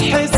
Hey,